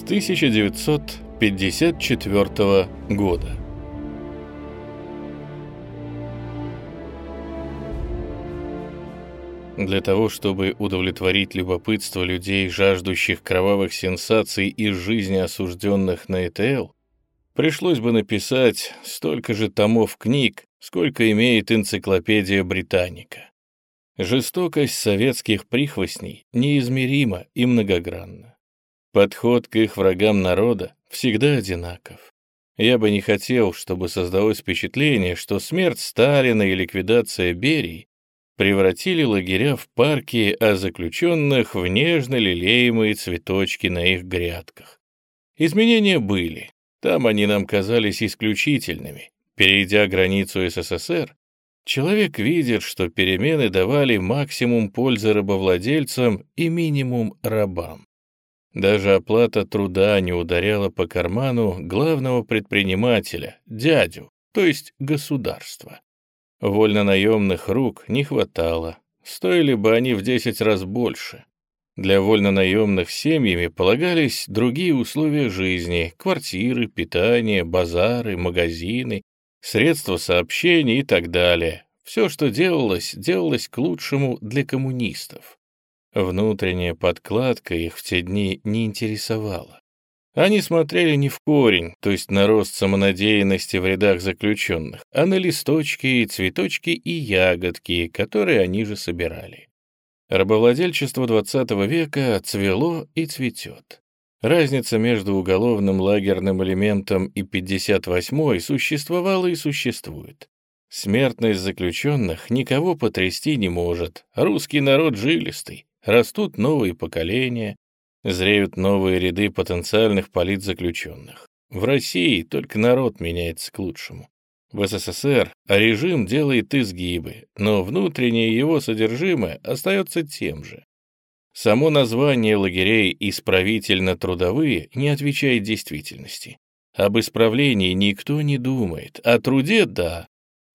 с 1954 года. Для того, чтобы удовлетворить любопытство людей, жаждущих кровавых сенсаций из жизни осужденных на ЭТЛ, пришлось бы написать столько же томов книг, сколько имеет энциклопедия Британика. Жестокость советских прихвостней неизмерима и многогранна. Подход к их врагам народа всегда одинаков. Я бы не хотел, чтобы создалось впечатление, что смерть Сталина и ликвидация Берии превратили лагеря в парки, а заключенных в нежно лелеемые цветочки на их грядках. Изменения были, там они нам казались исключительными. Перейдя границу СССР, человек видит, что перемены давали максимум пользы рабовладельцам и минимум рабам. Даже оплата труда не ударяла по карману главного предпринимателя, дядю, то есть государства. Вольнонаемных рук не хватало, стоили бы они в 10 раз больше. Для вольнонаемных семьями полагались другие условия жизни, квартиры, питание, базары, магазины, средства сообщения и так далее. Все, что делалось, делалось к лучшему для коммунистов. Внутренняя подкладка их в те дни не интересовала. Они смотрели не в корень, то есть на рост самонадеянности в рядах заключенных, а на листочки, цветочки и ягодки, которые они же собирали. Рабовладельчество XX века цвело и цветет. Разница между уголовным лагерным элементом и 58-й существовала и существует. Смертность заключенных никого потрясти не может. Русский народ жилистый. Растут новые поколения, зреют новые ряды потенциальных политзаключенных. В России только народ меняется к лучшему. В СССР режим делает изгибы, но внутреннее его содержимое остается тем же. Само название лагерей «исправительно-трудовые» не отвечает действительности. Об исправлении никто не думает, о труде — да.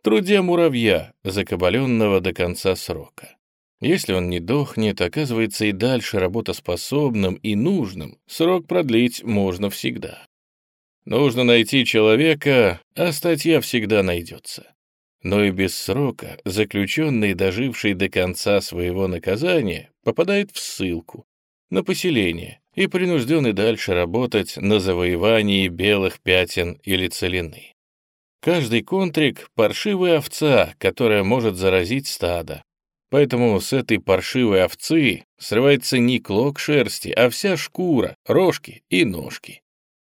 Труде муравья, закабаленного до конца срока. Если он не дохнет, оказывается и дальше работоспособным и нужным, срок продлить можно всегда. Нужно найти человека, а статья всегда найдется. Но и без срока заключенный, доживший до конца своего наказания, попадает в ссылку, на поселение и принужден и дальше работать на завоевании белых пятен или целины. Каждый контрик — паршивая овца, которая может заразить стадо, Поэтому с этой паршивой овцы срывается не клок шерсти, а вся шкура, рожки и ножки.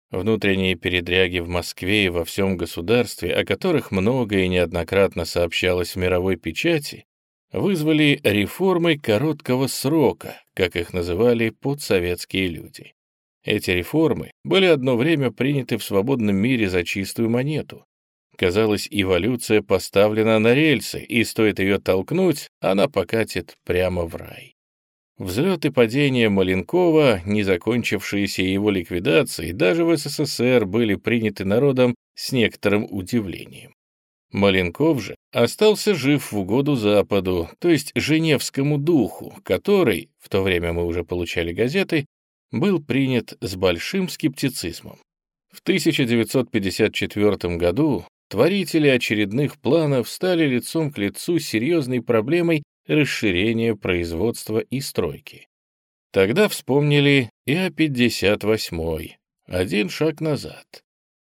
Внутренние передряги в Москве и во всем государстве, о которых много и неоднократно сообщалось в мировой печати, вызвали реформы короткого срока, как их называли подсоветские люди. Эти реформы были одно время приняты в свободном мире за чистую монету, Казалось, эволюция поставлена на рельсы, и стоит ее толкнуть, она покатит прямо в рай. Взлет и падение Маленкова, не закончившиеся его ликвидацией, даже в СССР были приняты народом с некоторым удивлением. Маленков же остался жив в угоду Западу, то есть Женевскому духу, который, в то время мы уже получали газеты, был принят с большим скептицизмом. В 1954 году Творители очередных планов стали лицом к лицу с серьезной проблемой расширения производства и стройки. Тогда вспомнили и о 58-й, один шаг назад.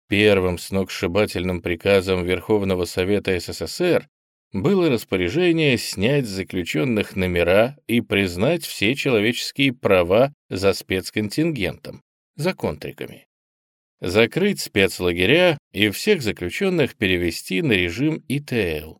Первым сногсшибательным приказом Верховного Совета СССР было распоряжение снять с заключенных номера и признать все человеческие права за спецконтингентом, за контриками закрыть спецлагеря и всех заключенных перевести на режим ИТЛ,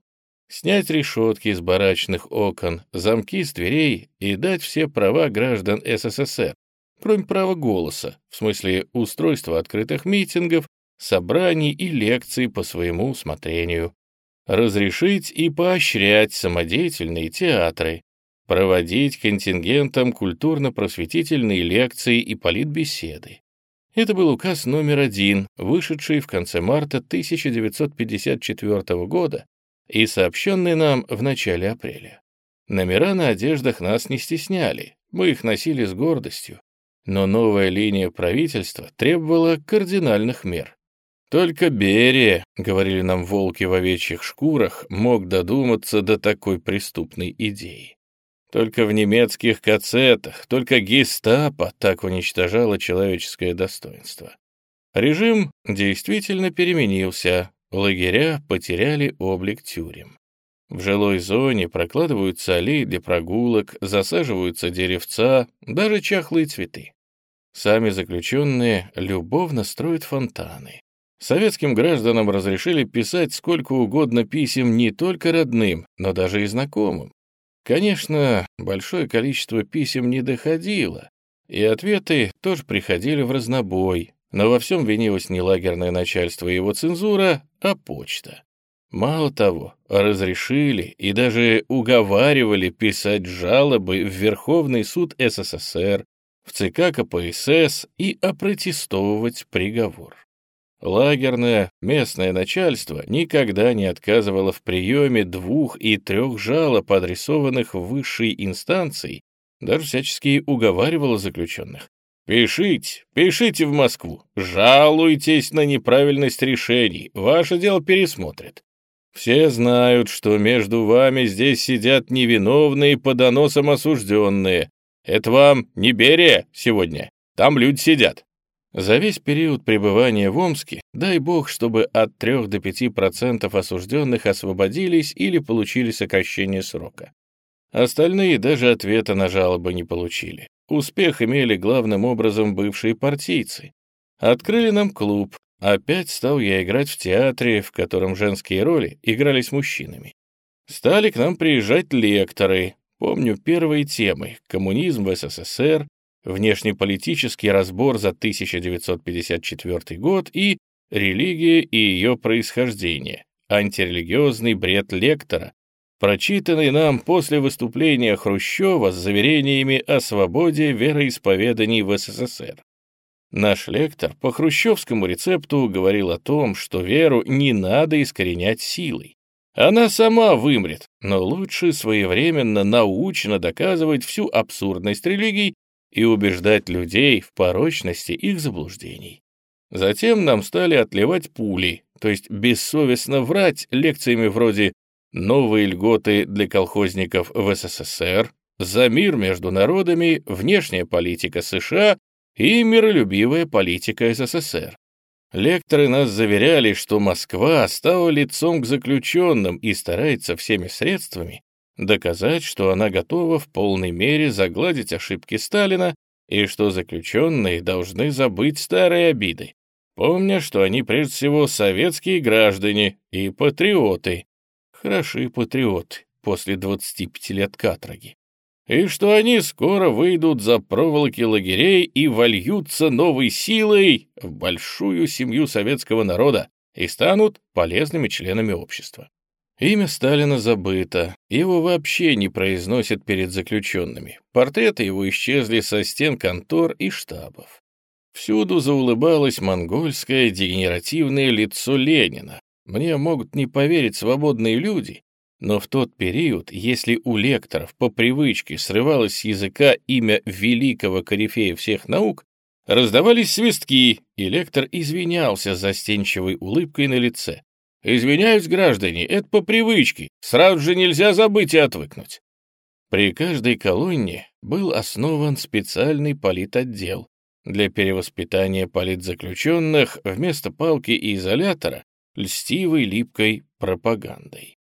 снять решетки с барачных окон, замки с дверей и дать все права граждан СССР, кроме права голоса, в смысле устройства открытых митингов, собраний и лекций по своему усмотрению, разрешить и поощрять самодеятельные театры, проводить контингентам культурно-просветительные лекции и политбеседы, это был указ номер один, вышедший в конце марта 1954 года и сообщенный нам в начале апреля. Номера на одеждах нас не стесняли, мы их носили с гордостью. но новая линия правительства требовала кардинальных мер. Только Берия, говорили нам волки в овечьих шкурах, мог додуматься до такой преступной идеи. Только в немецких кацетах, только гестапо так уничтожало человеческое достоинство. Режим действительно переменился, лагеря потеряли облик тюрем. В жилой зоне прокладываются аллеи для прогулок, засаживаются деревца, даже чахлые цветы. Сами заключенные любовно строят фонтаны. Советским гражданам разрешили писать сколько угодно писем не только родным, но даже и знакомым. Конечно, большое количество писем не доходило, и ответы тоже приходили в разнобой, но во всем винилось не лагерное начальство и его цензура, а почта. Мало того, разрешили и даже уговаривали писать жалобы в Верховный суд СССР, в ЦК КПСС и опротестовывать приговор. Лагерное местное начальство никогда не отказывало в приеме двух и трех жалоб, адресованных высшей инстанции, даже всячески уговаривало заключенных. «Пишите, пишите в Москву, жалуйтесь на неправильность решений, ваше дело пересмотрят. Все знают, что между вами здесь сидят невиновные по доносам осужденные. Это вам не Берия сегодня, там люди сидят. За весь период пребывания в Омске, дай бог, чтобы от 3 до 5% осужденных освободились или получили сокращение срока. Остальные даже ответа на жалобы не получили. Успех имели главным образом бывшие партийцы. Открыли нам клуб. Опять стал я играть в театре, в котором женские роли игрались мужчинами. Стали к нам приезжать лекторы. Помню первые темы «Коммунизм в СССР», внешнеполитический разбор за 1954 год и религия и ее происхождение, антирелигиозный бред лектора, прочитанный нам после выступления Хрущева с заверениями о свободе вероисповеданий в СССР. Наш лектор по хрущевскому рецепту говорил о том, что веру не надо искоренять силой. Она сама вымрет, но лучше своевременно научно доказывать всю абсурдность религий и убеждать людей в порочности их заблуждений. Затем нам стали отливать пули, то есть бессовестно врать лекциями вроде «Новые льготы для колхозников в СССР», «За мир между народами», «Внешняя политика США» и «Миролюбивая политика СССР». Лекторы нас заверяли, что Москва стала лицом к заключенным и старается всеми средствами доказать, что она готова в полной мере загладить ошибки Сталина и что заключенные должны забыть старые обиды, помня, что они прежде всего советские граждане и патриоты. Хороши патриоты после 25 лет каторги. И что они скоро выйдут за проволоки лагерей и вольются новой силой в большую семью советского народа и станут полезными членами общества. Имя Сталина забыто, его вообще не произносят перед заключенными. Портреты его исчезли со стен контор и штабов. Всюду заулыбалось монгольское дегенеративное лицо Ленина. Мне могут не поверить свободные люди, но в тот период, если у лекторов по привычке срывалось с языка имя великого корифея всех наук, раздавались свистки, и лектор извинялся застенчивой улыбкой на лице. Извиняюсь, граждане, это по привычке, сразу же нельзя забыть и отвыкнуть. При каждой колонне был основан специальный политотдел для перевоспитания политзаключенных вместо палки и изолятора льстивой липкой пропагандой.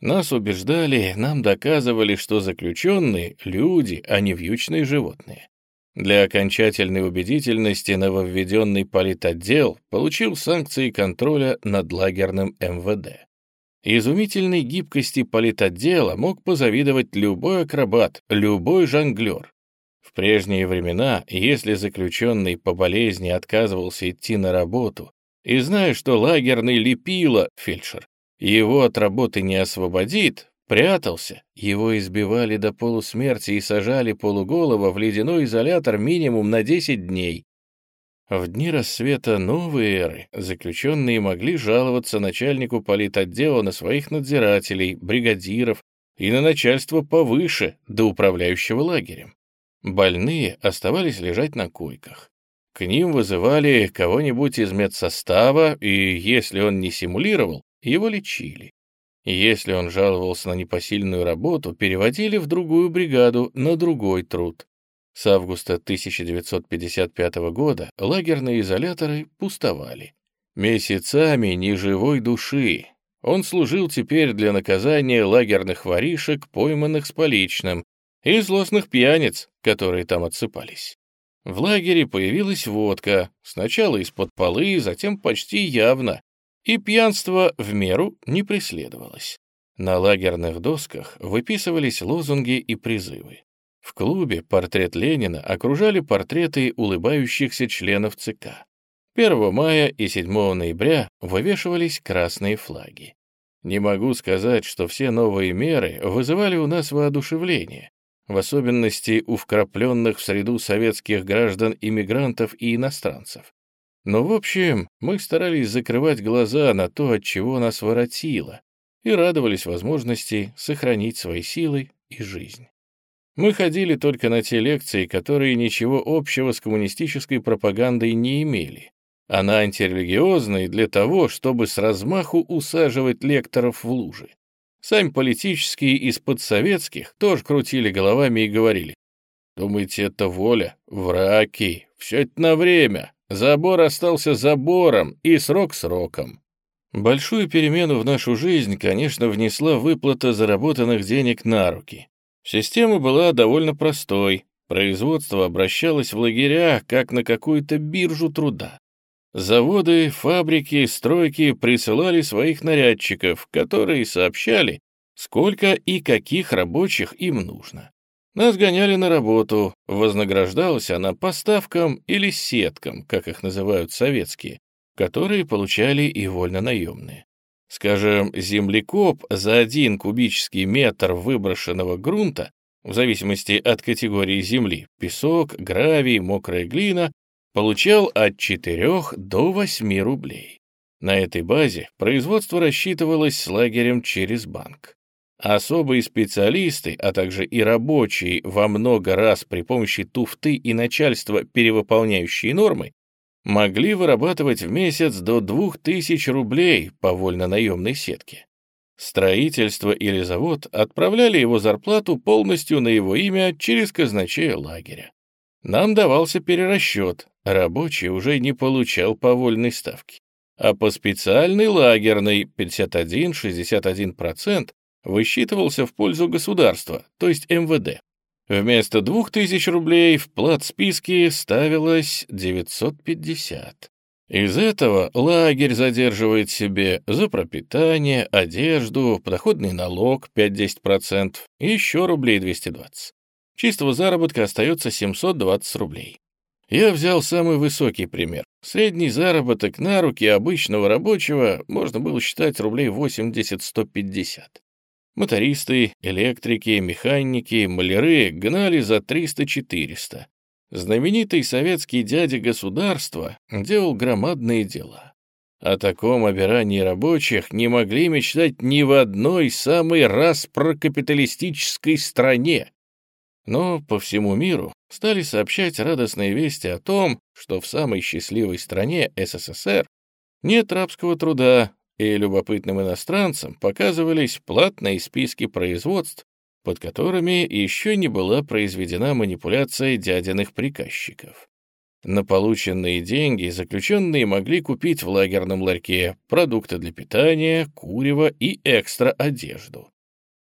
Нас убеждали, нам доказывали, что заключенные — люди, а не вьючные животные. Для окончательной убедительности нововведенный политотдел получил санкции контроля над лагерным МВД. Изумительной гибкости политотдела мог позавидовать любой акробат, любой жонглер. В прежние времена, если заключенный по болезни отказывался идти на работу, и зная, что лагерный лепило, фельдшер, его от работы не освободит, Прятался, его избивали до полусмерти и сажали полуголова в ледяной изолятор минимум на 10 дней. В дни рассвета новой эры заключенные могли жаловаться начальнику политотдела на своих надзирателей, бригадиров и на начальство повыше, до управляющего лагерем. Больные оставались лежать на койках. К ним вызывали кого-нибудь из медсостава, и если он не симулировал, его лечили. Если он жаловался на непосильную работу, переводили в другую бригаду на другой труд. С августа 1955 года лагерные изоляторы пустовали. Месяцами ни живой души. Он служил теперь для наказания лагерных воришек, пойманных с поличным, и злостных пьяниц, которые там отсыпались. В лагере появилась водка, сначала из-под полы, затем почти явно, и пьянство в меру не преследовалось. На лагерных досках выписывались лозунги и призывы. В клубе портрет Ленина окружали портреты улыбающихся членов ЦК. 1 мая и 7 ноября вывешивались красные флаги. Не могу сказать, что все новые меры вызывали у нас воодушевление, в особенности у вкрапленных в среду советских граждан-иммигрантов и иностранцев. Но, в общем, мы старались закрывать глаза на то, от чего нас воротило, и радовались возможности сохранить свои силы и жизнь. Мы ходили только на те лекции, которые ничего общего с коммунистической пропагандой не имели. Она антирелигиозная для того, чтобы с размаху усаживать лекторов в лужи. Сами политические из подсоветских тоже крутили головами и говорили, «Думаете, это воля? Враки! Все это на время! Забор остался забором и срок сроком!» Большую перемену в нашу жизнь, конечно, внесла выплата заработанных денег на руки. Система была довольно простой. Производство обращалось в лагеря, как на какую-то биржу труда. Заводы, фабрики, стройки присылали своих нарядчиков, которые сообщали, сколько и каких рабочих им нужно. Нас гоняли на работу, вознаграждалась она поставкам или сеткам, как их называют советские, которые получали и вольно-наемные. Скажем, землекоп за один кубический метр выброшенного грунта, в зависимости от категории земли, песок, гравий, мокрая глина, получал от 4 до 8 рублей. На этой базе производство рассчитывалось с лагерем через банк. Особые специалисты, а также и рабочие, во много раз при помощи туфты и начальства, перевыполняющие нормы, могли вырабатывать в месяц до 2000 рублей по вольно-наемной сетке. Строительство или завод отправляли его зарплату полностью на его имя через казначея лагеря. Нам давался перерасчет, рабочий уже не получал по вольной ставке. А по специальной лагерной 51-61% высчитывался в пользу государства, то есть МВД. Вместо 2000 рублей в плат списки ставилось 950. Из этого лагерь задерживает себе за пропитание, одежду, подоходный налог 5-10% и еще рублей 220. Чистого заработка остается 720 рублей. Я взял самый высокий пример. Средний заработок на руки обычного рабочего можно было считать рублей 80-150. Мотористы, электрики, механики, маляры гнали за 300-400. Знаменитый советский дядя государства делал громадные дела. О таком обирании рабочих не могли мечтать ни в одной самой раз прокапиталистической стране. Но по всему миру стали сообщать радостные вести о том, что в самой счастливой стране СССР нет рабского труда, и любопытным иностранцам показывались платные списки производств, под которыми еще не была произведена манипуляция дядиных приказчиков. На полученные деньги заключенные могли купить в лагерном ларьке продукты для питания, курево и экстра одежду.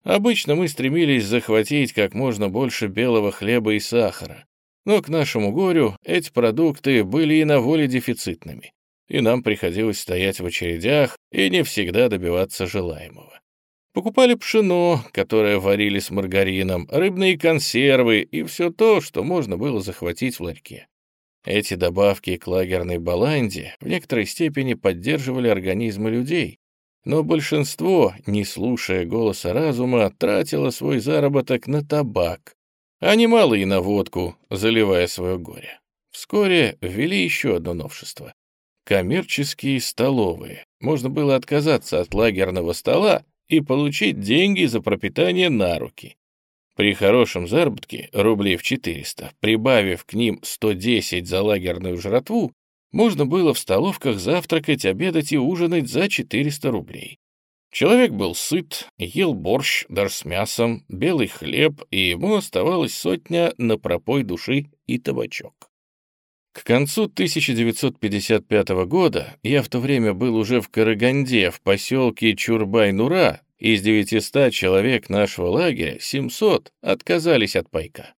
Обычно мы стремились захватить как можно больше белого хлеба и сахара, но к нашему горю эти продукты были и на воле дефицитными и нам приходилось стоять в очередях и не всегда добиваться желаемого. Покупали пшено, которое варили с маргарином, рыбные консервы и все то, что можно было захватить в ларьке. Эти добавки к лагерной баланде в некоторой степени поддерживали организмы людей, но большинство, не слушая голоса разума, тратило свой заработок на табак, а немало и на водку, заливая свое горе. Вскоре ввели еще одно новшество коммерческие столовые. Можно было отказаться от лагерного стола и получить деньги за пропитание на руки. При хорошем заработке, рублей в 400, прибавив к ним 110 за лагерную жратву, можно было в столовках завтракать, обедать и ужинать за 400 рублей. Человек был сыт, ел борщ, даже с мясом, белый хлеб, и ему оставалось сотня на пропой души и табачок. К концу 1955 года я в то время был уже в Караганде, в поселке Чурбай-Нура, из 900 человек нашего лагеря 700 отказались от пайка.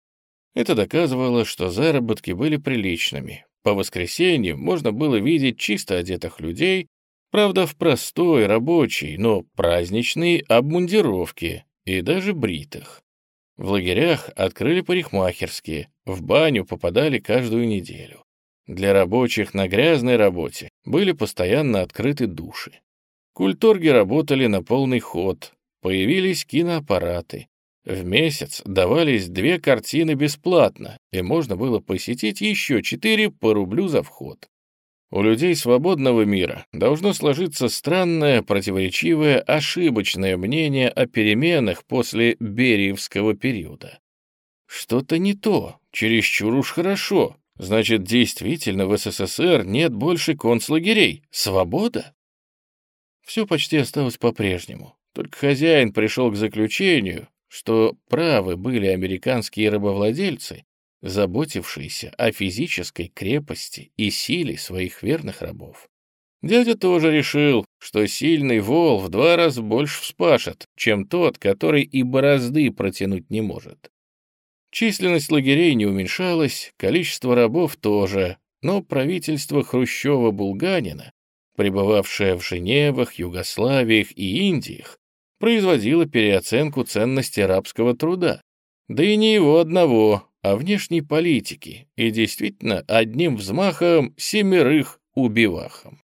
Это доказывало, что заработки были приличными. По воскресеньям можно было видеть чисто одетых людей, правда, в простой, рабочей, но праздничной обмундировке и даже бритых. В лагерях открыли парикмахерские, в баню попадали каждую неделю. Для рабочих на грязной работе были постоянно открыты души. Культорги работали на полный ход, появились киноаппараты. В месяц давались две картины бесплатно, и можно было посетить еще четыре по рублю за вход. У людей свободного мира должно сложиться странное, противоречивое, ошибочное мнение о переменах после Бериевского периода. Что-то не то, чересчур уж хорошо. Значит, действительно в СССР нет больше концлагерей. Свобода? Все почти осталось по-прежнему. Только хозяин пришел к заключению, что правы были американские рабовладельцы, заботившийся о физической крепости и силе своих верных рабов. Дядя тоже решил, что сильный вол в два раза больше вспашет, чем тот, который и борозды протянуть не может. Численность лагерей не уменьшалась, количество рабов тоже, но правительство Хрущева-Булганина, пребывавшее в Женевах, Югославиях и Индиях, производило переоценку ценности рабского труда. Да и не его одного, о внешней политике и действительно одним взмахом семерых убивахом.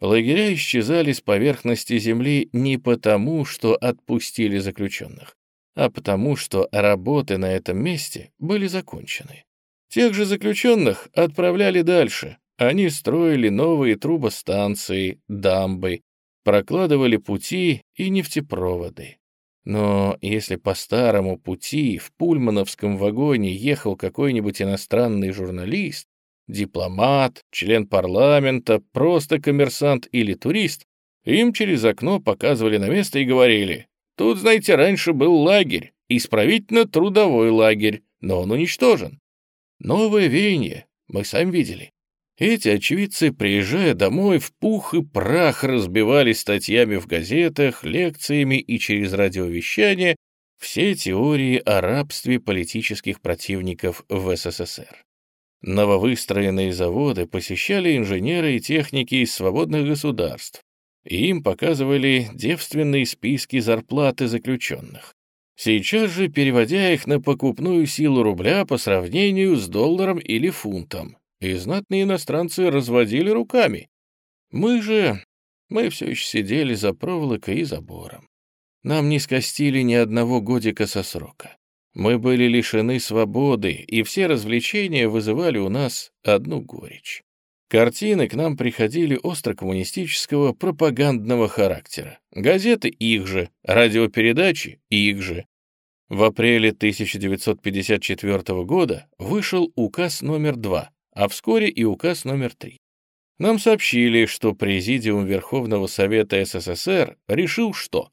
Лагеря исчезали с поверхности земли не потому, что отпустили заключенных, а потому, что работы на этом месте были закончены. Тех же заключенных отправляли дальше. Они строили новые трубостанции, дамбы, прокладывали пути и нефтепроводы. Но если по старому пути в пульмановском вагоне ехал какой-нибудь иностранный журналист, дипломат, член парламента, просто коммерсант или турист, им через окно показывали на место и говорили, «Тут, знаете, раньше был лагерь, исправительно-трудовой лагерь, но он уничтожен. Новое веяние, мы сами видели. Эти очевидцы, приезжая домой, в пух и прах разбивались статьями в газетах, лекциями и через радиовещание все теории о рабстве политических противников в СССР. Нововыстроенные заводы посещали инженеры и техники из свободных государств, и им показывали девственные списки зарплаты заключенных. Сейчас же переводя их на покупную силу рубля по сравнению с долларом или фунтом, и знатные иностранцы разводили руками. Мы же... мы все еще сидели за проволокой и забором. Нам не скостили ни одного годика со срока. Мы были лишены свободы, и все развлечения вызывали у нас одну горечь. Картины к нам приходили остро-коммунистического пропагандного характера. Газеты их же, радиопередачи их же. В апреле 1954 года вышел указ номер 2 а вскоре и указ номер 3. Нам сообщили, что Президиум Верховного Совета СССР решил, что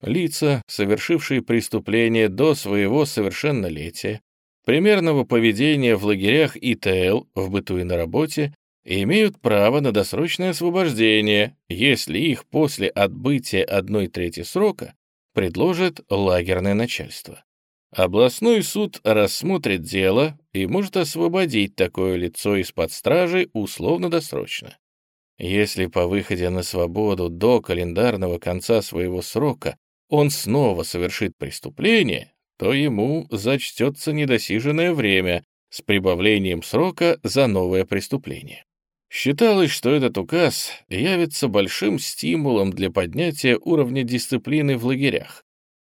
лица, совершившие преступление до своего совершеннолетия, примерного поведения в лагерях ИТЛ в быту и на работе, имеют право на досрочное освобождение, если их после отбытия одной трети срока предложит лагерное начальство. Областной суд рассмотрит дело и может освободить такое лицо из-под стражи условно-досрочно. Если по выходе на свободу до календарного конца своего срока он снова совершит преступление, то ему зачтется недосиженное время с прибавлением срока за новое преступление. Считалось, что этот указ явится большим стимулом для поднятия уровня дисциплины в лагерях.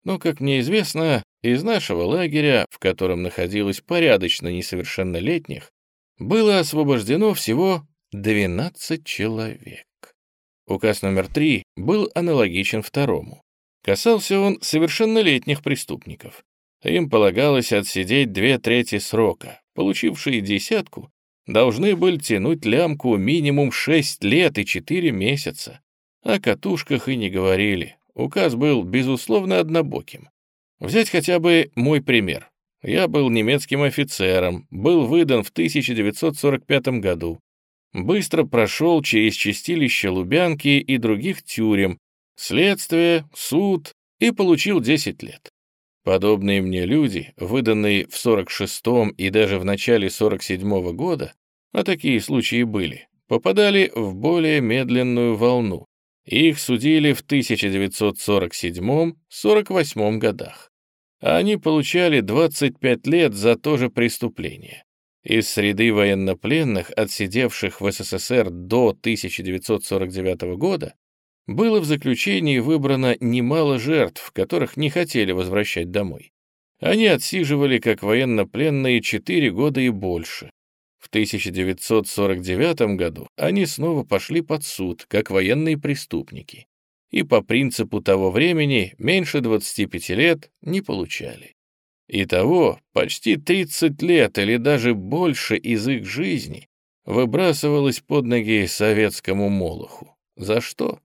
Но, как мне известно, из нашего лагеря, в котором находилось порядочно несовершеннолетних, было освобождено всего 12 человек. Указ номер 3 был аналогичен второму. Касался он совершеннолетних преступников. Им полагалось отсидеть две трети срока. Получившие десятку должны были тянуть лямку минимум 6 лет и 4 месяца. О катушках и не говорили. Указ был, безусловно, однобоким. Взять хотя бы мой пример. Я был немецким офицером, был выдан в 1945 году. Быстро прошел через чистилище Лубянки и других тюрем, следствие, суд и получил 10 лет. Подобные мне люди, выданные в 46-м и даже в начале 47-го года, а такие случаи были, попадали в более медленную волну. Их судили в 1947-48 годах. Они получали 25 лет за то же преступление. Из среды военнопленных, отсидевших в СССР до 1949 года, было в заключении выбрано немало жертв, которых не хотели возвращать домой. Они отсиживали как военнопленные 4 года и больше. В 1949 году они снова пошли под суд, как военные преступники, и по принципу того времени меньше 25 лет не получали. Итого почти 30 лет или даже больше из их жизни выбрасывалось под ноги советскому молоху. За что?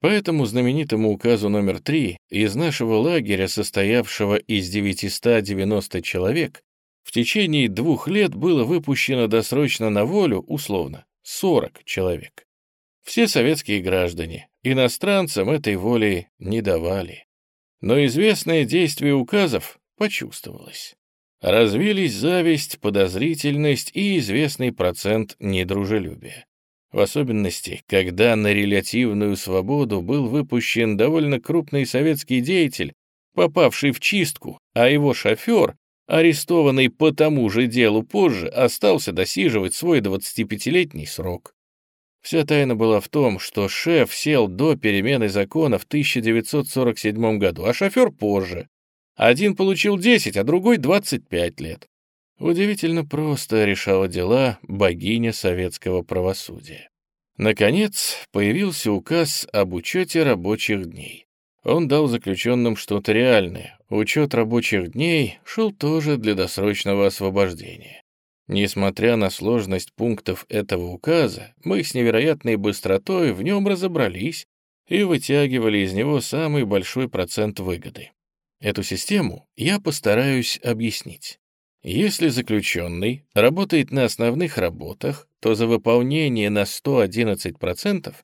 По этому знаменитому указу номер 3 из нашего лагеря, состоявшего из 990 человек, в течение двух лет было выпущено досрочно на волю, условно, 40 человек. Все советские граждане, иностранцам этой воли не давали. Но известное действие указов почувствовалось. Развились зависть, подозрительность и известный процент недружелюбия. В особенности, когда на релятивную свободу был выпущен довольно крупный советский деятель, попавший в чистку, а его шофер, арестованный по тому же делу позже, остался досиживать свой 25-летний срок. Вся тайна была в том, что шеф сел до перемены закона в 1947 году, а шофер позже. Один получил 10, а другой 25 лет. Удивительно просто решала дела богиня советского правосудия. Наконец, появился указ об учете рабочих дней. Он дал заключенным что-то реальное. Учет рабочих дней шел тоже для досрочного освобождения. Несмотря на сложность пунктов этого указа, мы с невероятной быстротой в нем разобрались и вытягивали из него самый большой процент выгоды. Эту систему я постараюсь объяснить. Если заключенный работает на основных работах, то за выполнение на 111%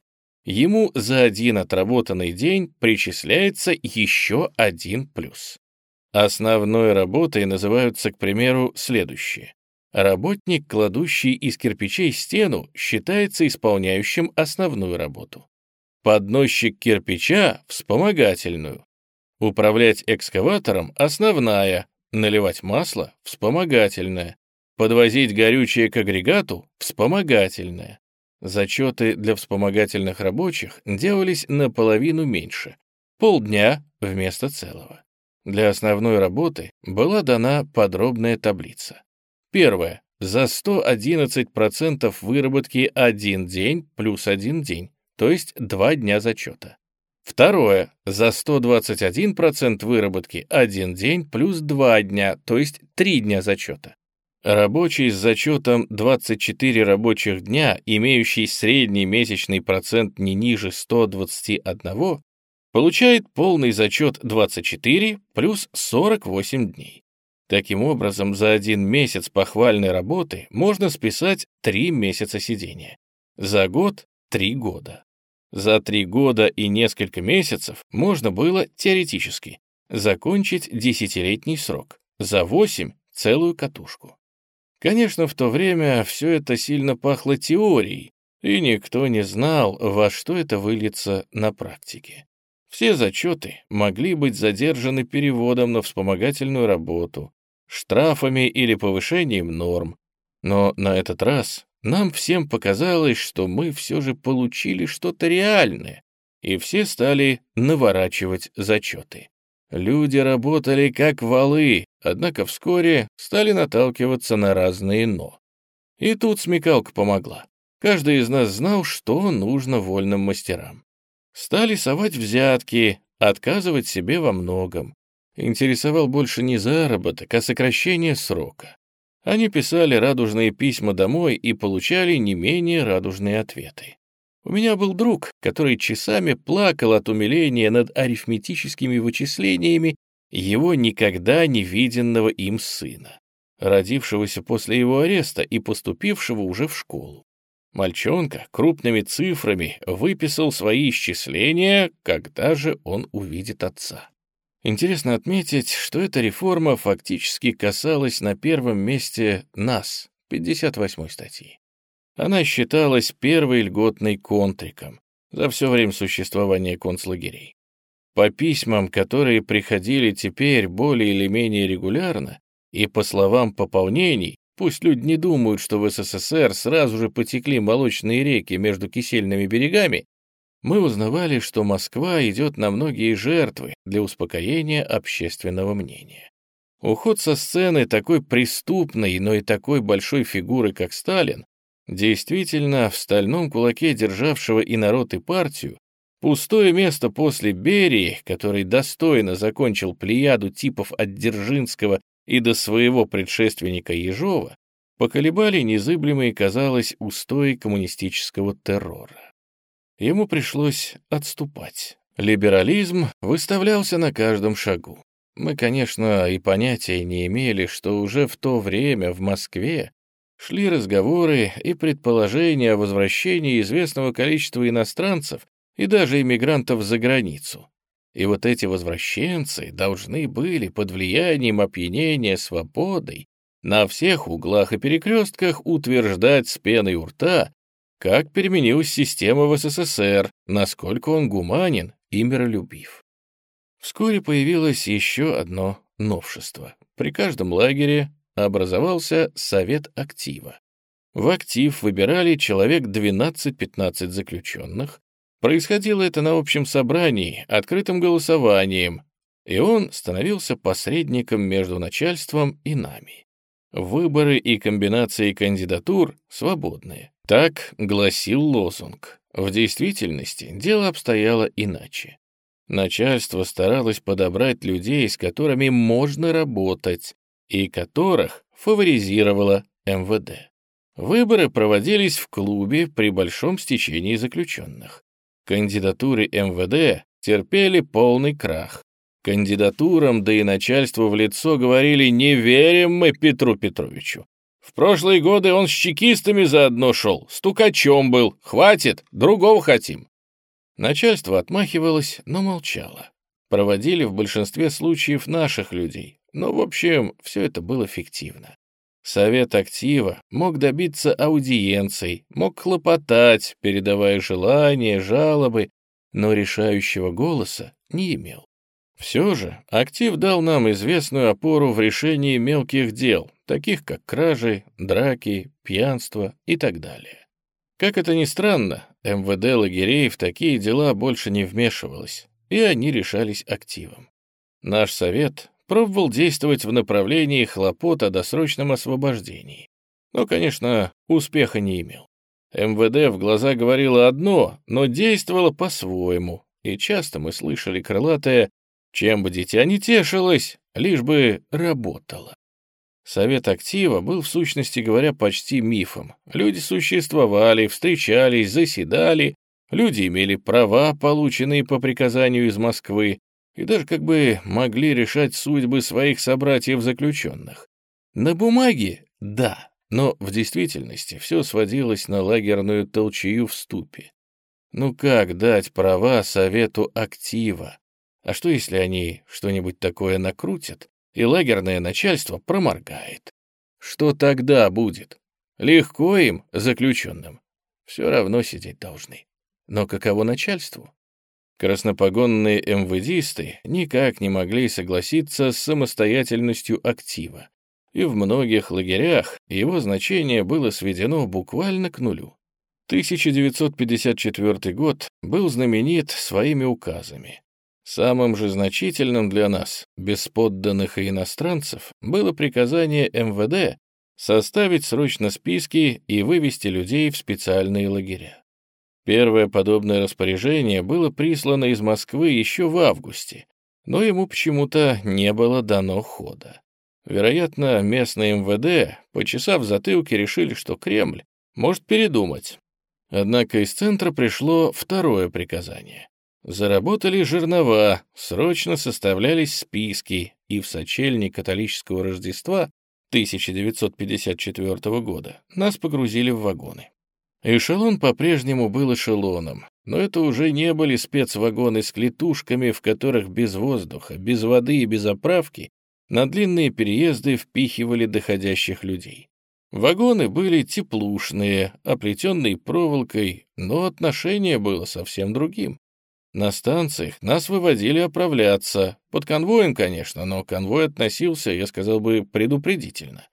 ему за один отработанный день причисляется еще один плюс. Основной работой называются, к примеру, следующие. Работник, кладущий из кирпичей стену, считается исполняющим основную работу. Подносчик кирпича — вспомогательную. Управлять экскаватором — основная, наливать масло — вспомогательное, подвозить горючее к агрегату — вспомогательное. Зачеты для вспомогательных рабочих делались наполовину меньше, полдня вместо целого. Для основной работы была дана подробная таблица. Первое. За 111% выработки один день плюс один день, то есть два дня зачета. Второе. За 121% выработки один день плюс два дня, то есть три дня зачета. Рабочий с зачетом 24 рабочих дня, имеющий средний месячный процент не ниже 121, получает полный зачет 24 плюс 48 дней. Таким образом, за один месяц похвальной работы можно списать 3 месяца сидения. За год — 3 года. За три года и несколько месяцев можно было, теоретически, закончить десятилетний срок, за восемь — целую катушку. Конечно, в то время все это сильно пахло теорией, и никто не знал, во что это выльется на практике. Все зачеты могли быть задержаны переводом на вспомогательную работу, штрафами или повышением норм, но на этот раз нам всем показалось, что мы все же получили что-то реальное, и все стали наворачивать зачеты. Люди работали как валы, однако вскоре стали наталкиваться на разные «но». И тут смекалка помогла. Каждый из нас знал, что нужно вольным мастерам. Стали совать взятки, отказывать себе во многом. интересовал больше не заработок, а сокращение срока. Они писали радужные письма домой и получали не менее радужные ответы. У меня был друг, который часами плакал от умиления над арифметическими вычислениями его никогда не виденного им сына, родившегося после его ареста и поступившего уже в школу. Мальчонка крупными цифрами выписал свои исчисления, когда же он увидит отца. Интересно отметить, что эта реформа фактически касалась на первом месте нас, 58 статьи. Она считалась первой льготной контриком за все время существования концлагерей. По письмам, которые приходили теперь более или менее регулярно, и по словам пополнений, пусть люди не думают, что в СССР сразу же потекли молочные реки между кисельными берегами, мы узнавали, что Москва идет на многие жертвы для успокоения общественного мнения. Уход со сцены такой преступной, но и такой большой фигуры, как Сталин, действительно в стальном кулаке державшего и народ, и партию, пустое место после Берии, который достойно закончил плеяду типов от Дзержинского и до своего предшественника Ежова, поколебали незыблемые, казалось, устои коммунистического террора ему пришлось отступать. Либерализм выставлялся на каждом шагу. Мы, конечно, и понятия не имели, что уже в то время в Москве шли разговоры и предположения о возвращении известного количества иностранцев и даже иммигрантов за границу. И вот эти возвращенцы должны были под влиянием опьянения свободой на всех углах и перекрестках утверждать с пеной у рта, как переменилась система в СССР, насколько он гуманен и миролюбив. Вскоре появилось еще одно новшество. При каждом лагере образовался Совет актива. В актив выбирали человек 12-15 заключенных. Происходило это на общем собрании, открытым голосованием, и он становился посредником между начальством и нами. Выборы и комбинации кандидатур свободные. Так гласил лозунг. В действительности дело обстояло иначе. Начальство старалось подобрать людей, с которыми можно работать, и которых фаворизировало МВД. Выборы проводились в клубе при большом стечении заключенных. Кандидатуры МВД терпели полный крах. Кандидатурам, да и начальству в лицо говорили «не верим мы Петру Петровичу». В прошлые годы он с чекистами заодно шел, стукачом был. Хватит, другого хотим. Начальство отмахивалось, но молчало. Проводили в большинстве случаев наших людей, но, в общем, все это было фиктивно. Совет актива мог добиться аудиенций, мог хлопотать, передавая желания, жалобы, но решающего голоса не имел. Все же актив дал нам известную опору в решении мелких дел, таких как кражи, драки, пьянство и так далее. Как это ни странно, МВД лагерей в такие дела больше не вмешивалось, и они решались активом. Наш совет пробовал действовать в направлении хлопот о досрочном освобождении, но, конечно, успеха не имел. МВД в глаза говорило одно, но действовало по-своему, и часто мы слышали крылатое чем бы дитя не тешилось, лишь бы работало. Совет актива был, в сущности говоря, почти мифом. Люди существовали, встречались, заседали, люди имели права, полученные по приказанию из Москвы, и даже как бы могли решать судьбы своих собратьев-заключенных. На бумаге — да, но в действительности все сводилось на лагерную толчью в ступе. Ну как дать права совету актива? А что, если они что-нибудь такое накрутят, и лагерное начальство проморгает? Что тогда будет? Легко им, заключенным. Все равно сидеть должны. Но каково начальству? Краснопогонные МВДисты никак не могли согласиться с самостоятельностью актива, и в многих лагерях его значение было сведено буквально к нулю. 1954 год был знаменит своими указами. Самым же значительным для нас, без подданных и иностранцев, было приказание МВД составить срочно списки и вывести людей в специальные лагеря. Первое подобное распоряжение было прислано из Москвы еще в августе, но ему почему-то не было дано хода. Вероятно, местное МВД, почесав затылки, решили, что Кремль может передумать. Однако из центра пришло второе приказание. Заработали жернова, срочно составлялись списки, и в сочельник католического Рождества 1954 года нас погрузили в вагоны. Эшелон по-прежнему был эшелоном, но это уже не были спецвагоны с клетушками, в которых без воздуха, без воды и без оправки на длинные переезды впихивали доходящих людей. Вагоны были теплушные, оплетенные проволокой, но отношение было совсем другим. На станциях нас выводили оправляться, под конвоем, конечно, но конвой относился, я сказал бы, предупредительно.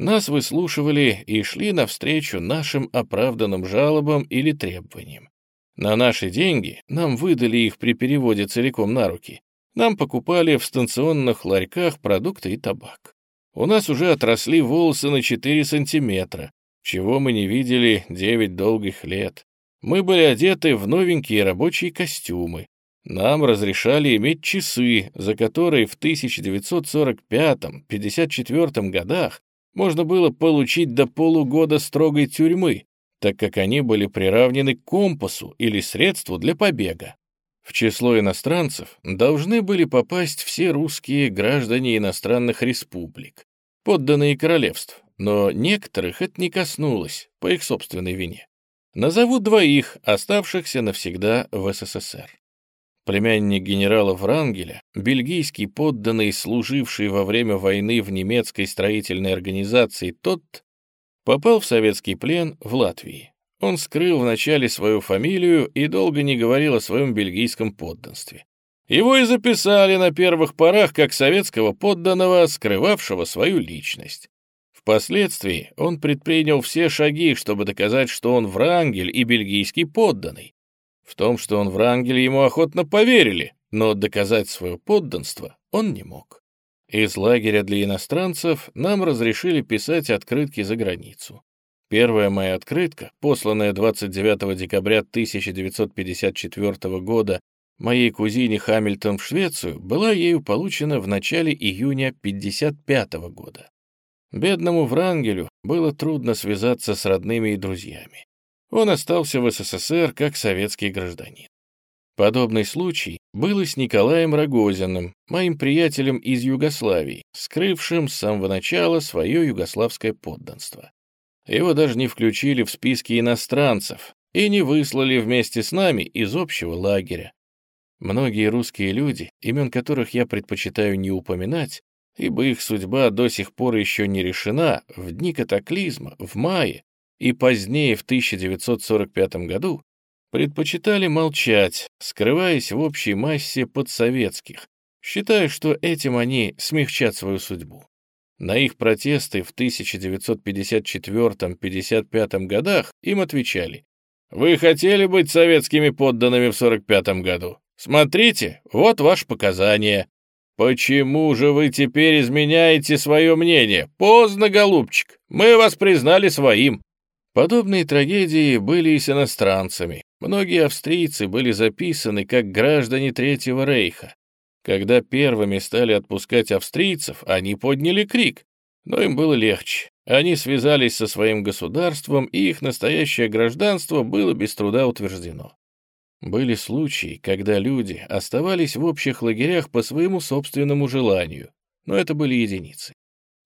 Нас выслушивали и шли навстречу нашим оправданным жалобам или требованиям. На наши деньги нам выдали их при переводе целиком на руки. Нам покупали в станционных ларьках продукты и табак. У нас уже отросли волосы на 4 сантиметра, чего мы не видели 9 долгих лет. Мы были одеты в новенькие рабочие костюмы. Нам разрешали иметь часы, за которые в 1945-54 годах можно было получить до полугода строгой тюрьмы, так как они были приравнены к компасу или средству для побега. В число иностранцев должны были попасть все русские граждане иностранных республик, подданные королевств, но некоторых это не коснулось по их собственной вине. Назову двоих, оставшихся навсегда в СССР. Племянник генерала Врангеля, бельгийский подданный, служивший во время войны в немецкой строительной организации тот, попал в советский плен в Латвии. Он скрыл вначале свою фамилию и долго не говорил о своем бельгийском подданстве. Его и записали на первых порах как советского подданного, скрывавшего свою личность. Впоследствии он предпринял все шаги, чтобы доказать, что он Врангель и бельгийский подданный. В том, что он Врангель, ему охотно поверили, но доказать свое подданство он не мог. Из лагеря для иностранцев нам разрешили писать открытки за границу. Первая моя открытка, посланная 29 декабря 1954 года моей кузине Хамильтон в Швецию, была ею получена в начале июня 1955 года. Бедному Врангелю было трудно связаться с родными и друзьями. Он остался в СССР как советский гражданин. Подобный случай был и с Николаем Рогозиным, моим приятелем из Югославии, скрывшим с самого начала свое югославское подданство. Его даже не включили в списки иностранцев и не выслали вместе с нами из общего лагеря. Многие русские люди, имен которых я предпочитаю не упоминать, ибо их судьба до сих пор еще не решена, в дни катаклизма, в мае и позднее в 1945 году предпочитали молчать, скрываясь в общей массе подсоветских, считая, что этим они смягчат свою судьбу. На их протесты в 1954-55 годах им отвечали, «Вы хотели быть советскими подданными в 45 году? Смотрите, вот ваше показание. «Почему же вы теперь изменяете свое мнение? Поздно, голубчик, мы вас признали своим». Подобные трагедии были и с иностранцами. Многие австрийцы были записаны как граждане Третьего Рейха. Когда первыми стали отпускать австрийцев, они подняли крик, но им было легче. Они связались со своим государством, и их настоящее гражданство было без труда утверждено. Были случаи, когда люди оставались в общих лагерях по своему собственному желанию, но это были единицы.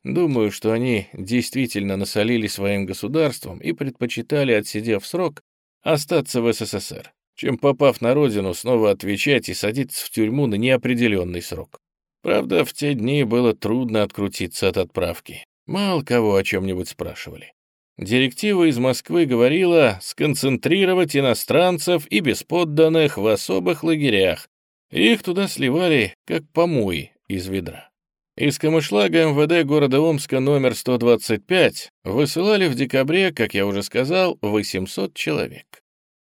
Думаю, что они действительно насолили своим государством и предпочитали, отсидев срок, остаться в СССР, чем, попав на родину, снова отвечать и садиться в тюрьму на неопределенный срок. Правда, в те дни было трудно открутиться от отправки. Мало кого о чем-нибудь спрашивали. Директива из Москвы говорила сконцентрировать иностранцев и бесподданных в особых лагерях. Их туда сливали, как помои из ведра. Из Камышлага МВД города Омска номер 125 высылали в декабре, как я уже сказал, 800 человек.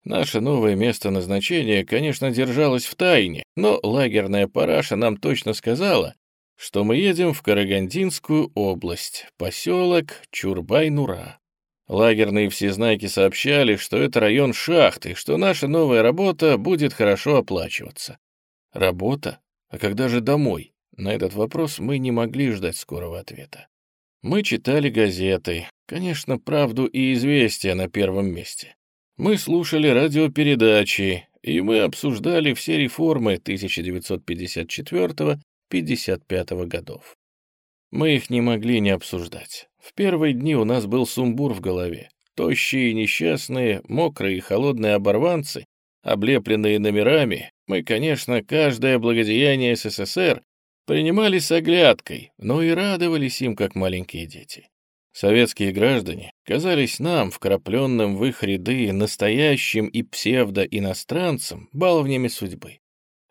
Наше новое место назначения, конечно, держалось в тайне, но лагерная параша нам точно сказала, что мы едем в Карагандинскую область, поселок Чурбай-Нура. Лагерные всезнайки сообщали, что это район шахты, что наша новая работа будет хорошо оплачиваться. Работа? А когда же домой? На этот вопрос мы не могли ждать скорого ответа. Мы читали газеты, конечно, «Правду» и «Известия» на первом месте. Мы слушали радиопередачи, и мы обсуждали все реформы 1954-55 годов. Мы их не могли не обсуждать. В первые дни у нас был сумбур в голове. Тощие, несчастные, мокрые и холодные оборванцы, облепленные номерами, мы, конечно, каждое благодеяние СССР принимали с оглядкой, но и радовались им, как маленькие дети. Советские граждане казались нам, вкрапленным в их ряды, настоящим и псевдо-иностранцам, баловнями судьбы.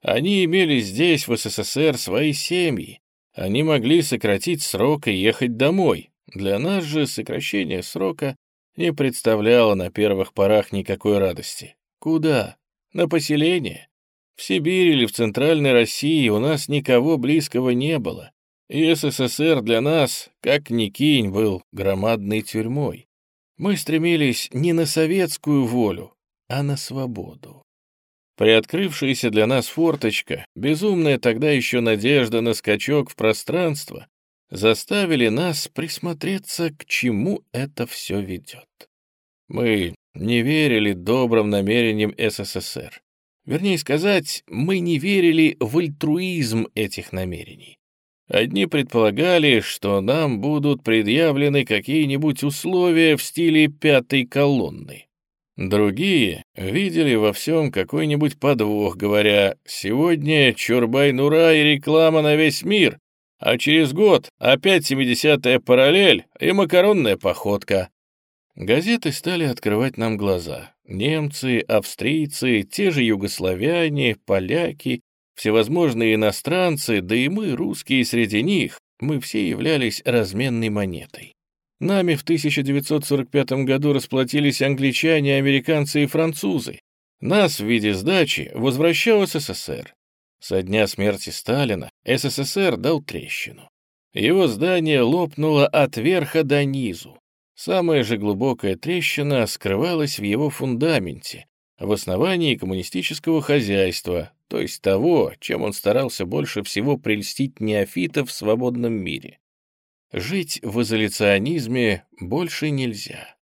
Они имели здесь, в СССР, свои семьи. Они могли сократить срок и ехать домой. Для нас же сокращение срока не представляло на первых порах никакой радости. Куда? На поселение? В Сибири или в Центральной России у нас никого близкого не было, и СССР для нас, как ни кинь, был громадной тюрьмой. Мы стремились не на советскую волю, а на свободу. Приоткрывшаяся для нас форточка, безумная тогда еще надежда на скачок в пространство, заставили нас присмотреться, к чему это все ведет. Мы не верили добрым намерениям СССР. Вернее сказать, мы не верили в альтруизм этих намерений. Одни предполагали, что нам будут предъявлены какие-нибудь условия в стиле пятой колонны. Другие видели во всем какой-нибудь подвох, говоря, «Сегодня Чурбай-Нура и реклама на весь мир, а через год опять 70-я параллель и макаронная походка». Газеты стали открывать нам глаза. Немцы, австрийцы, те же югославяне, поляки, всевозможные иностранцы, да и мы, русские, среди них, мы все являлись разменной монетой. Нами в 1945 году расплатились англичане, американцы и французы. Нас в виде сдачи возвращал СССР. Со дня смерти Сталина СССР дал трещину. Его здание лопнуло от верха до низу. Самая же глубокая трещина скрывалась в его фундаменте, в основании коммунистического хозяйства, то есть того, чем он старался больше всего прельстить неофитов в свободном мире. Жить в изоляционизме больше нельзя.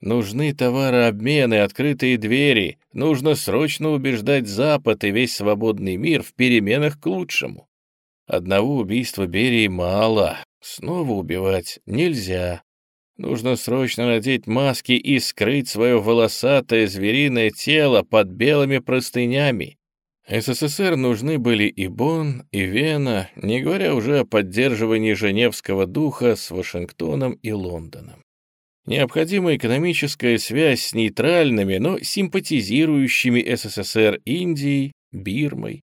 Нужны товарообмены, открытые двери, нужно срочно убеждать Запад и весь свободный мир в переменах к лучшему. Одного убийства Берии мало, снова убивать нельзя. Нужно срочно надеть маски и скрыть свое волосатое звериное тело под белыми простынями. СССР нужны были и Бонн, и Вена, не говоря уже о поддерживании женевского духа с Вашингтоном и Лондоном. Необходима экономическая связь с нейтральными, но симпатизирующими СССР Индией, Бирмой,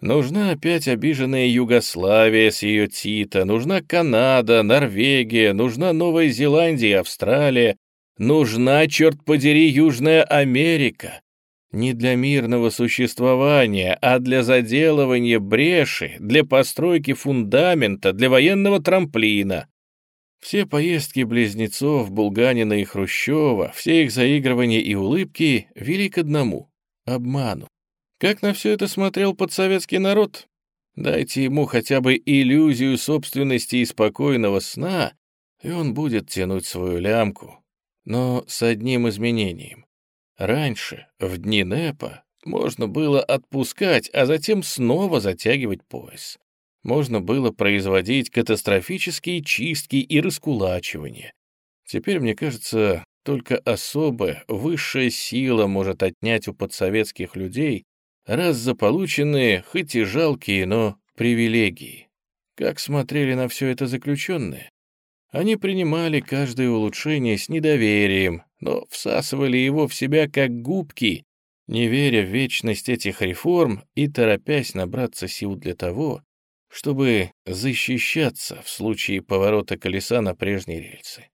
Нужна опять обиженная Югославия с ее Тита, нужна Канада, Норвегия, нужна Новая Зеландия Австралия, нужна, черт подери, Южная Америка. Не для мирного существования, а для заделывания бреши, для постройки фундамента, для военного трамплина. Все поездки близнецов Булганина и Хрущева, все их заигрывания и улыбки вели к одному — обману. Как на все это смотрел подсоветский народ? Дайте ему хотя бы иллюзию собственности и спокойного сна, и он будет тянуть свою лямку. Но с одним изменением. Раньше, в дни НЭПа, можно было отпускать, а затем снова затягивать пояс. Можно было производить катастрофические чистки и раскулачивания. Теперь, мне кажется, только особая, высшая сила может отнять у подсоветских людей раз заполученные, хоть и жалкие, но привилегии. Как смотрели на все это заключенные? Они принимали каждое улучшение с недоверием, но всасывали его в себя как губки, не веря в вечность этих реформ и торопясь набраться сил для того, чтобы защищаться в случае поворота колеса на прежние рельсы.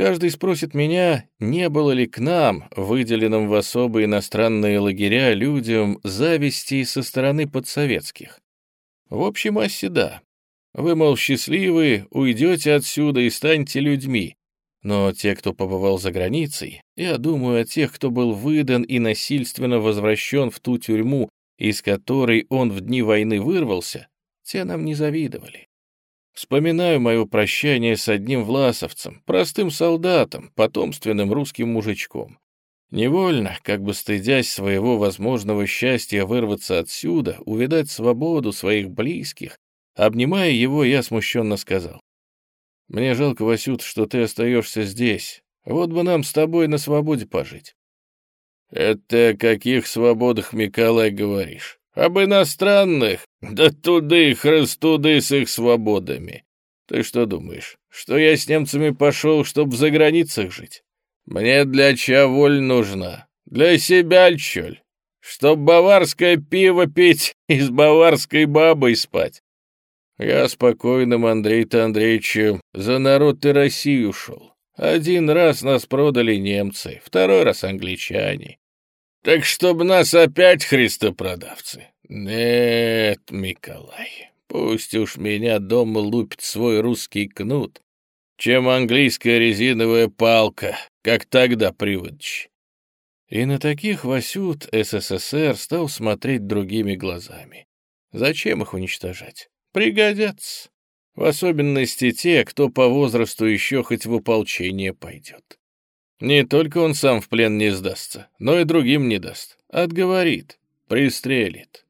Каждый спросит меня, не было ли к нам, выделенным в особые иностранные лагеря, людям зависти со стороны подсоветских. В общей массе да. Вы, мол, счастливы, уйдете отсюда и станьте людьми. Но те, кто побывал за границей, я думаю о тех, кто был выдан и насильственно возвращен в ту тюрьму из которой он в дни войны вырвался, те нам не завидовали. Вспоминаю мое прощание с одним власовцем, простым солдатом, потомственным русским мужичком. Невольно, как бы стыдясь своего возможного счастья вырваться отсюда, увидать свободу своих близких, обнимая его, я смущенно сказал. «Мне жалко, Васют, что ты остаешься здесь. Вот бы нам с тобой на свободе пожить». «Это о каких свободах, Миколай, говоришь? Об иностранных? Да туды-храстуды с их свободами. Ты что думаешь, что я с немцами пошел, чтобы за границах жить? Мне для чего воль нужна? Для себя, чоль? Чтоб баварское пиво пить и с баварской бабой спать. Я спокойным Андрей-то Андреевичем за народ и Россию шел. Один раз нас продали немцы, второй раз англичане. Так чтобы нас опять христопродавцы? Нет, Миколай, пусть уж меня дома лупит свой русский кнут, чем английская резиновая палка, как тогда при выдаче. И на таких Васют СССР стал смотреть другими глазами. Зачем их уничтожать? Пригодятся. В особенности те, кто по возрасту еще хоть в ополчение пойдет. Не только он сам в плен не сдастся, но и другим не даст. Отговорит, пристрелит.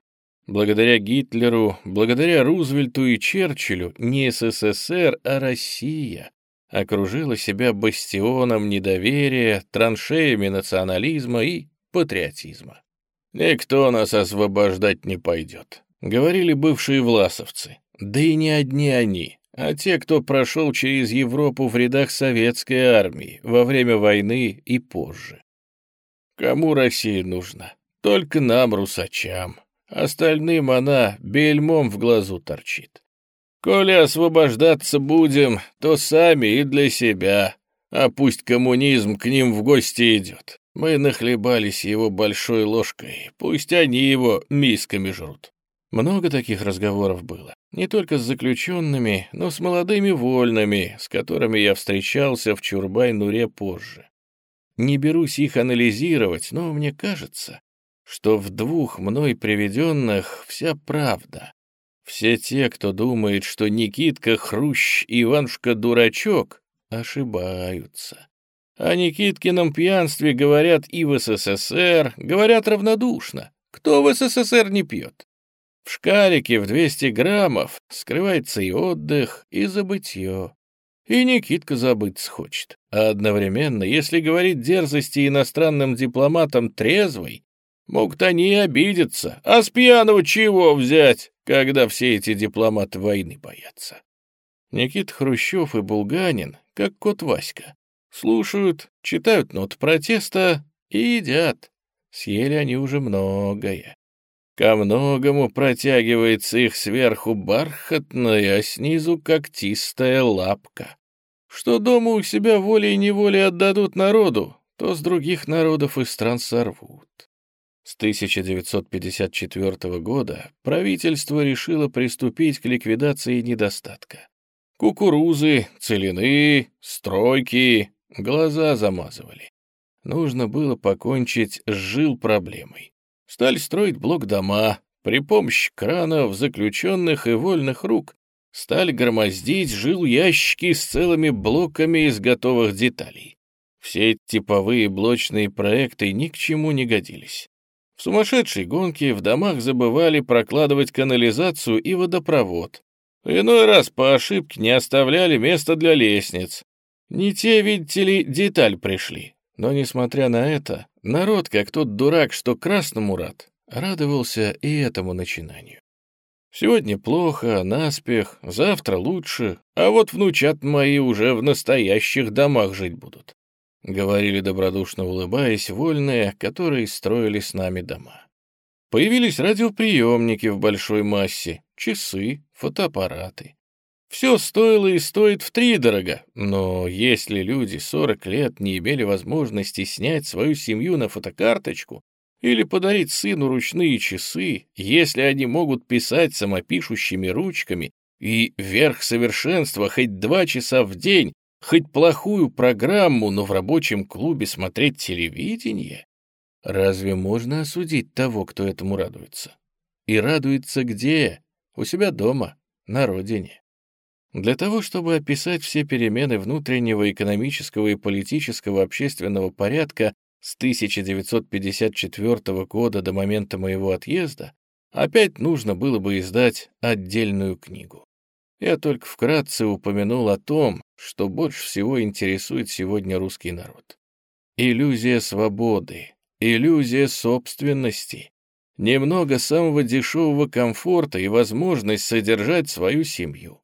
Благодаря Гитлеру, благодаря Рузвельту и Черчиллю не СССР, а Россия окружила себя бастионом недоверия, траншеями национализма и патриотизма. «Никто нас освобождать не пойдет», — говорили бывшие власовцы. Да и не одни они а те, кто прошел через Европу в рядах советской армии во время войны и позже. Кому Россия нужна? Только нам, русачам. Остальным она бельмом в глазу торчит. Коли освобождаться будем, то сами и для себя. А пусть коммунизм к ним в гости идет. Мы нахлебались его большой ложкой, пусть они его мисками жрут. Много таких разговоров было, не только с заключенными, но с молодыми вольными, с которыми я встречался в Чурбай-Нуре позже. Не берусь их анализировать, но мне кажется, что в двух мной приведенных вся правда. Все те, кто думает, что Никитка Хрущ Иванушка Дурачок, ошибаются. О Никиткином пьянстве говорят и в СССР, говорят равнодушно. Кто в СССР не пьет? В шкалике в 200 граммов скрывается и отдых, и забытье. И Никитка забыться хочет. А одновременно, если говорить дерзости иностранным дипломатам трезвый, могут они и обидеться. А с пьяного чего взять, когда все эти дипломаты войны боятся? Никит Хрущев и Булганин, как кот Васька, слушают, читают нот протеста и едят. Съели они уже многое. Ко многому протягивается их сверху бархатная, а снизу когтистая лапка. Что дома у себя волей-неволей отдадут народу, то с других народов и стран сорвут. С 1954 года правительство решило приступить к ликвидации недостатка. Кукурузы, целины, стройки, глаза замазывали. Нужно было покончить с жил проблемой. Стали строить блок-дома, при помощи кранов, заключенных и вольных рук стали громоздить жил ящики с целыми блоками из готовых деталей. Все эти типовые блочные проекты ни к чему не годились. В сумасшедшей гонке в домах забывали прокладывать канализацию и водопровод. Иной раз по ошибке не оставляли места для лестниц. Не те, видите ли, деталь пришли. Но, несмотря на это, Народ, как тот дурак, что красному рад, радовался и этому начинанию. Сегодня плохо, наспех, завтра лучше, а вот внучат мои уже в настоящих домах жить будут. Говорили добродушно улыбаясь вольные, которые строили с нами дома. Появились радиоприемники в большой массе, часы, фотоаппараты. Все стоило и стоит втридорога, но если люди 40 лет не имели возможности снять свою семью на фотокарточку или подарить сыну ручные часы, если они могут писать самопишущими ручками и верх совершенства хоть два часа в день, хоть плохую программу, но в рабочем клубе смотреть телевидение, Разве можно осудить того, кто этому радуется? И радуется где? У себя дома, на родине. Для того, чтобы описать все перемены внутреннего экономического и политического общественного порядка с 1954 года до момента моего отъезда, опять нужно было бы издать отдельную книгу. Я только вкратце упомянул о том, что больше всего интересует сегодня русский народ. Иллюзия свободы, иллюзия собственности, немного самого дешевого комфорта и возможность содержать свою семью.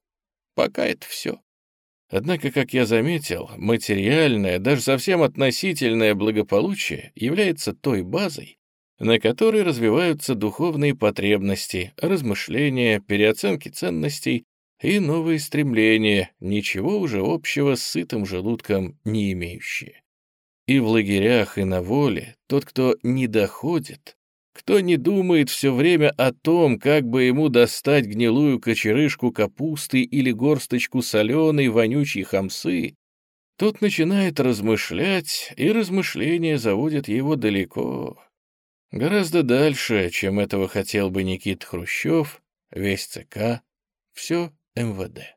Пока это все. Однако, как я заметил, материальное, даже совсем относительное благополучие является той базой, на которой развиваются духовные потребности, размышления, переоценки ценностей и новые стремления, ничего уже общего с сытым желудком не имеющие. И в лагерях, и на воле тот, кто не доходит, кто не думает все время о том, как бы ему достать гнилую кочерышку капусты или горсточку соленой вонючей хамсы, тот начинает размышлять, и размышления заводят его далеко, гораздо дальше, чем этого хотел бы Никит Хрущев, весь ЦК, все МВД.